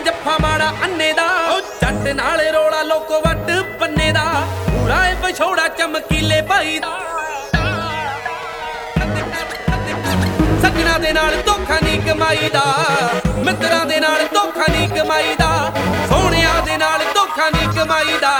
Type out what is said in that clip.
ਜੱਫਾ ਮਾੜਾ ਅੰਨੇ ਦਾ। ਜੱਟ ਨਾਲ ਰੋਲਾ ਲੋਕੋ ਵੱਟ ਪੰਨੇ ਦਾ। ਪੂਰਾ ਏ ਵਿਛੋੜਾ ਚਮਕੀਲੇ ਭਾਈ ਦਾ। ਸੱਜਣਾ ਦੇ ਨਾਲ ਧੋਖਾ ਨਹੀਂ ਕਮਾਈਦਾ ਮਿੱਤਰਾਂ ਦੇ ਨਾਲ ਧੋਖਾ ਨਹੀਂ ਕਮਾਈਦਾ ਸੋਹਣਿਆਂ ਦੇ ਨਾਲ ਧੋਖਾ ਨਹੀਂ ਕਮਾਈਦਾ